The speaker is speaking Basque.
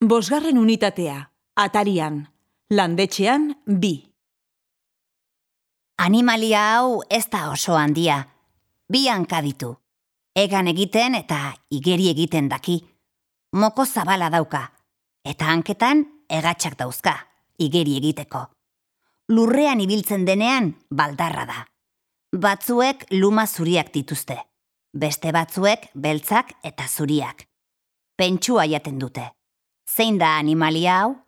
Bosgarren unitatea, atarian, landetxean bi. Animalia hau ez da oso handia. Bi hanka ditu. Egan egiten eta igeri egiten daki. Moko zabala dauka. Eta hanketan egatxak dauzka, igeri egiteko. Lurrean ibiltzen denean baldarra da. Batzuek luma zuriak dituzte. Beste batzuek beltzak eta zuriak. Pentsua jaten dute. Zein da animalia hau?